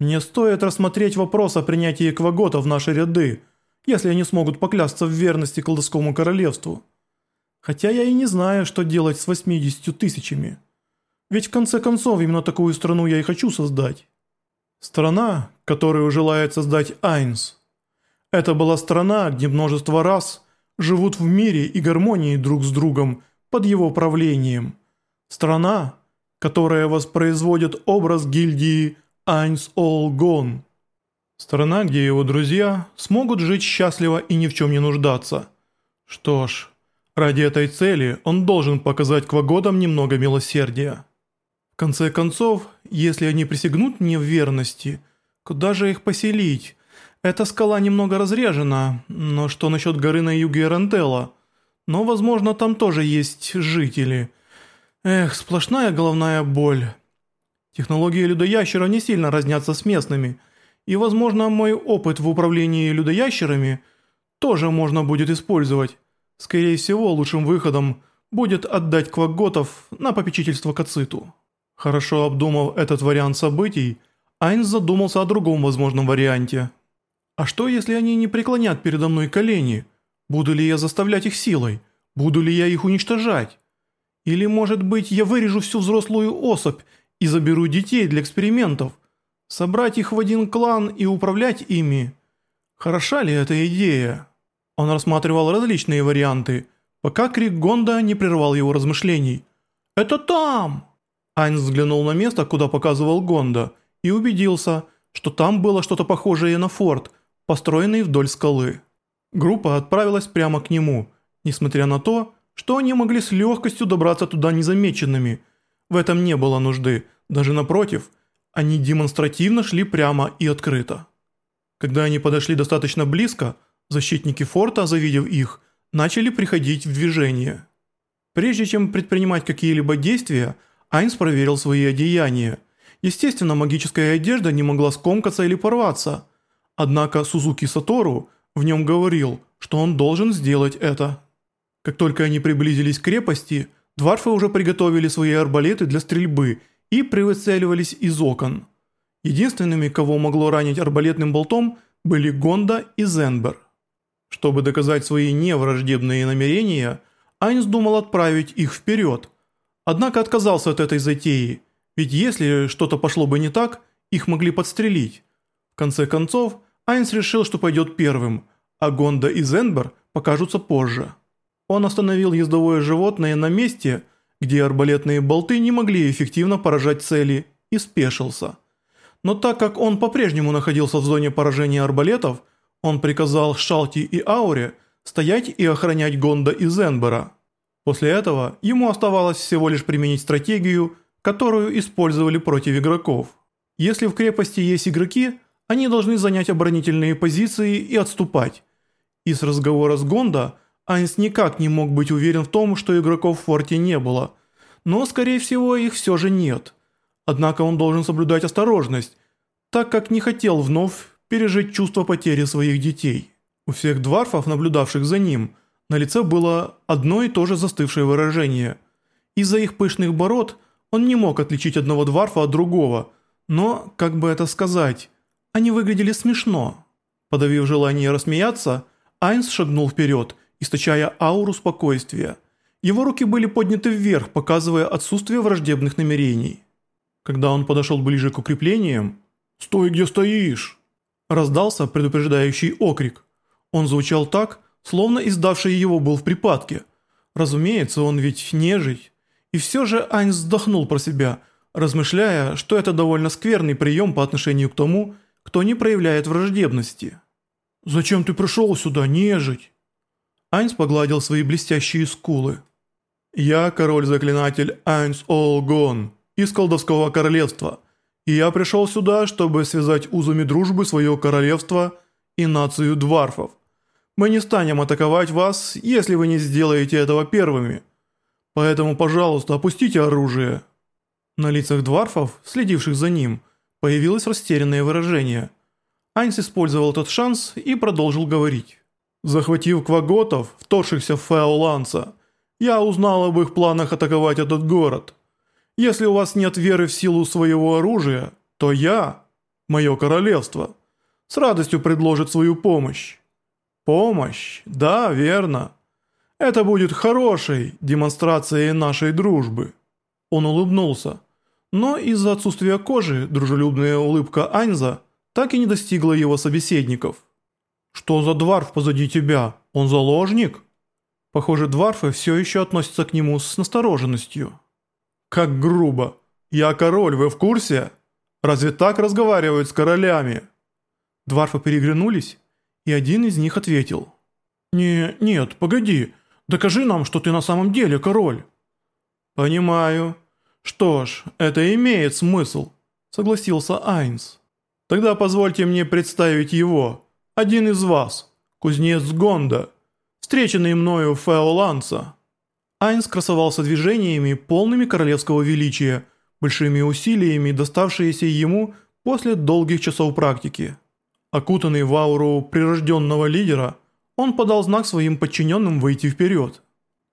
Мне стоит рассмотреть вопрос о принятии Квагота в наши ряды, если они смогут поклясться в верности колдовскому королевству. Хотя я и не знаю, что делать с 80 тысячами. Ведь в конце концов именно такую страну я и хочу создать. Страна, которую желает создать Айнс. Это была страна, где множество рас живут в мире и гармонии друг с другом под его правлением. Страна, которая воспроизводит образ гильдии Айнс Ол Гон. Страна, где его друзья смогут жить счастливо и ни в чем не нуждаться. Что ж, ради этой цели он должен показать квагодам немного милосердия. В конце концов, если они присягнут мне в верности, куда же их поселить? Эта скала немного разрежена, но что насчет горы на юге Рентела? Но, возможно, там тоже есть жители. Эх, сплошная головная боль. Технологии людоящера не сильно разнятся с местными, и, возможно, мой опыт в управлении людоящерами тоже можно будет использовать. Скорее всего, лучшим выходом будет отдать кваготов на попечительство Кациту. Хорошо обдумав этот вариант событий, Айнс задумался о другом возможном варианте. А что, если они не преклонят передо мной колени? Буду ли я заставлять их силой? Буду ли я их уничтожать? Или, может быть, я вырежу всю взрослую особь и заберу детей для экспериментов? Собрать их в один клан и управлять ими? Хороша ли эта идея? Он рассматривал различные варианты, пока крик Гонда не прервал его размышлений. «Это там!» Айнс взглянул на место, куда показывал Гонда, и убедился, что там было что-то похожее на форт, построенный вдоль скалы. Группа отправилась прямо к нему, несмотря на то, что они могли с легкостью добраться туда незамеченными. В этом не было нужды, даже напротив, они демонстративно шли прямо и открыто. Когда они подошли достаточно близко, защитники форта, завидев их, начали приходить в движение. Прежде чем предпринимать какие-либо действия, Айнс проверил свои одеяния. Естественно, магическая одежда не могла скомкаться или порваться. Однако Сузуки Сатору в нем говорил, что он должен сделать это. Как только они приблизились к крепости, дварфы уже приготовили свои арбалеты для стрельбы и прицеливались из окон. Единственными, кого могло ранить арбалетным болтом, были Гонда и Зенбер. Чтобы доказать свои невраждебные намерения, Айнс думал отправить их вперед – Однако отказался от этой затеи, ведь если что-то пошло бы не так, их могли подстрелить. В конце концов, Айнс решил, что пойдет первым, а Гонда и Зенбер покажутся позже. Он остановил ездовое животное на месте, где арбалетные болты не могли эффективно поражать цели, и спешился. Но так как он по-прежнему находился в зоне поражения арбалетов, он приказал Шалти и Ауре стоять и охранять Гонда и Зенбера. После этого ему оставалось всего лишь применить стратегию, которую использовали против игроков. Если в крепости есть игроки, они должны занять оборонительные позиции и отступать. Из разговора с Гонда Айнс никак не мог быть уверен в том, что игроков в форте не было, но скорее всего их все же нет. Однако он должен соблюдать осторожность, так как не хотел вновь пережить чувство потери своих детей. У всех дварфов, наблюдавших за ним, на лице было одно и то же застывшее выражение. Из-за их пышных бород он не мог отличить одного дварфа от другого, но, как бы это сказать, они выглядели смешно. Подавив желание рассмеяться, Айнс шагнул вперед, источая ауру спокойствия. Его руки были подняты вверх, показывая отсутствие враждебных намерений. Когда он подошел ближе к укреплениям, «Стой, где стоишь!» раздался предупреждающий окрик. Он звучал так, словно издавший его был в припадке. Разумеется, он ведь нежить. И все же Айнс вздохнул про себя, размышляя, что это довольно скверный прием по отношению к тому, кто не проявляет враждебности. «Зачем ты пришел сюда, нежить?» Айнс погладил свои блестящие скулы. «Я король-заклинатель Айнс Олгон из колдовского королевства, и я пришел сюда, чтобы связать узами дружбы свое королевство и нацию дварфов. Мы не станем атаковать вас, если вы не сделаете этого первыми. Поэтому, пожалуйста, опустите оружие». На лицах дварфов, следивших за ним, появилось растерянное выражение. Айнс использовал этот шанс и продолжил говорить. «Захватив кваготов, вторгшихся в Феоланса, я узнал об их планах атаковать этот город. Если у вас нет веры в силу своего оружия, то я, мое королевство. С радостью предложит свою помощь. Помощь, да, верно. Это будет хорошей демонстрацией нашей дружбы. Он улыбнулся. Но из-за отсутствия кожи дружелюбная улыбка Айнза так и не достигла его собеседников. «Что за дварф позади тебя? Он заложник?» Похоже, дварфы все еще относятся к нему с настороженностью. «Как грубо! Я король, вы в курсе? Разве так разговаривают с королями?» Дварфы переглянулись, и один из них ответил. «Не, нет, погоди, докажи нам, что ты на самом деле король». «Понимаю. Что ж, это имеет смысл», — согласился Айнс. «Тогда позвольте мне представить его, один из вас, кузнец Гонда, встреченный мною Феоланса». Айнс красовался движениями, полными королевского величия, большими усилиями, доставшиеся ему после долгих часов практики. Окутанный в ауру прирожденного лидера, он подал знак своим подчиненным выйти вперед.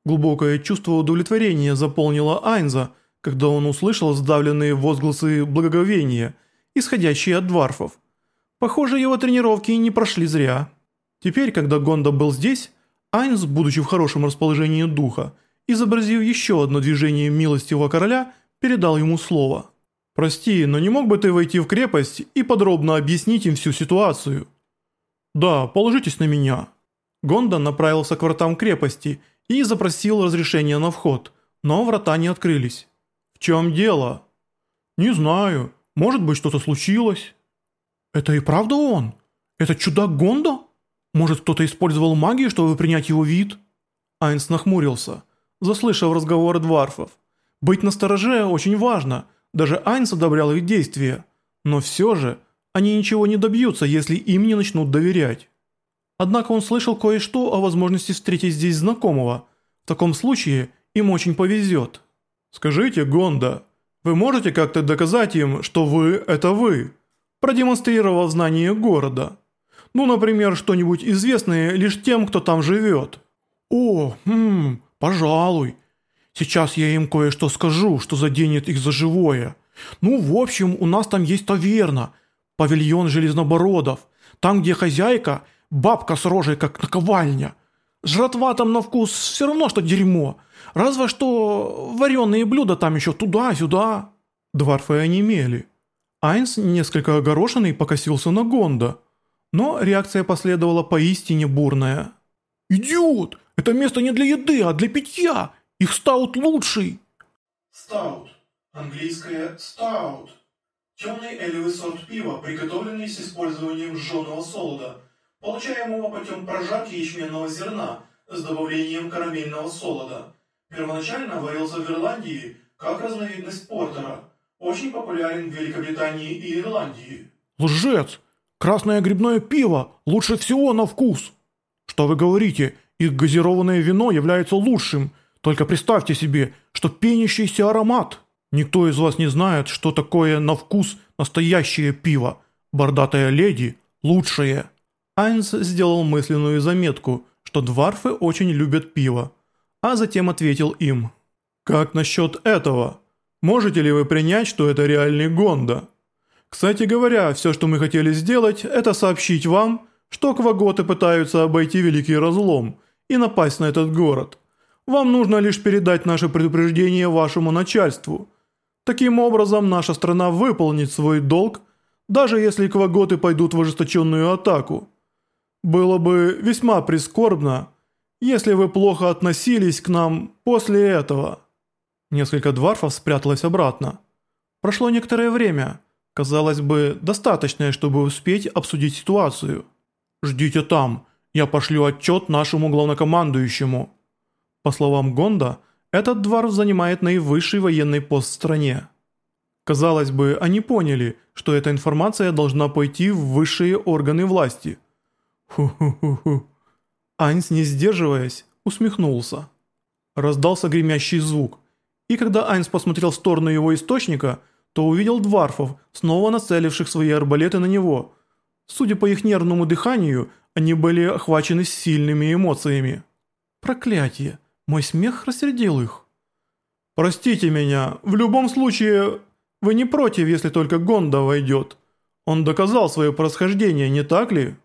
Глубокое чувство удовлетворения заполнило Айнза, когда он услышал сдавленные возгласы благоговения, исходящие от дварфов. Похоже, его тренировки не прошли зря. Теперь, когда Гонда был здесь, Айнс, будучи в хорошем расположении духа, изобразив еще одно движение милостивого короля, передал ему слово. «Прости, но не мог бы ты войти в крепость и подробно объяснить им всю ситуацию?» «Да, положитесь на меня». Гонда направился к вратам крепости и запросил разрешения на вход, но врата не открылись. «В чем дело?» «Не знаю. Может быть, что-то случилось». «Это и правда он? Это чудак Гонда? Может, кто-то использовал магию, чтобы принять его вид?» Айнс нахмурился заслышав разговоры дварфов. Быть настороже очень важно, даже Айнс одобрял их действия, но все же они ничего не добьются, если им не начнут доверять. Однако он слышал кое-что о возможности встретить здесь знакомого. В таком случае им очень повезет. «Скажите, Гонда, вы можете как-то доказать им, что вы – это вы, продемонстрировав знание города? Ну, например, что-нибудь известное лишь тем, кто там живет?» «О, хм, «Пожалуй. Сейчас я им кое-что скажу, что заденет их за живое. Ну, в общем, у нас там есть таверна, павильон железнобородов, там, где хозяйка, бабка с рожей, как наковальня. Жратва там на вкус все равно, что дерьмо. Разве что вареные блюда там еще туда-сюда». Дварфы онемели. Айнс, несколько огорошенный, покосился на Гонда. Но реакция последовала поистине бурная. «Идиот! Это место не для еды, а для питья! Их стаут лучший!» Стаут. Английское стаут. Темный элевый сорт пива, приготовленный с использованием жженого солода, получаемого путем прожарки ячменного зерна с добавлением карамельного солода. Первоначально варился в Ирландии как разновидность портера. Очень популярен в Великобритании и Ирландии. Лжец! Красное грибное пиво лучше всего на вкус! Что вы говорите? Их газированное вино является лучшим. Только представьте себе, что пенящийся аромат. Никто из вас не знает, что такое на вкус настоящее пиво. Бордатая леди – лучшее. Айнс сделал мысленную заметку, что дварфы очень любят пиво, а затем ответил им. «Как насчет этого? Можете ли вы принять, что это реальный Гонда? Кстати говоря, все, что мы хотели сделать, это сообщить вам, что кваготы пытаются обойти Великий Разлом и напасть на этот город. Вам нужно лишь передать наше предупреждение вашему начальству. Таким образом, наша страна выполнит свой долг, даже если кваготы пойдут в ожесточенную атаку. Было бы весьма прискорбно, если вы плохо относились к нам после этого». Несколько дварфов спряталось обратно. Прошло некоторое время, казалось бы, достаточное, чтобы успеть обсудить ситуацию. «Ждите там, я пошлю отчет нашему главнокомандующему». По словам Гонда, этот двор занимает наивысший военный пост в стране. Казалось бы, они поняли, что эта информация должна пойти в высшие органы власти. Ху-ху-ху-ху. Айнс, не сдерживаясь, усмехнулся. Раздался гремящий звук, и когда Айнс посмотрел в сторону его источника, то увидел дварфов, снова нацеливших свои арбалеты на него. Судя по их нервному дыханию, они были охвачены сильными эмоциями. Проклятие, мой смех рассердил их. «Простите меня, в любом случае, вы не против, если только Гонда войдет. Он доказал свое происхождение, не так ли?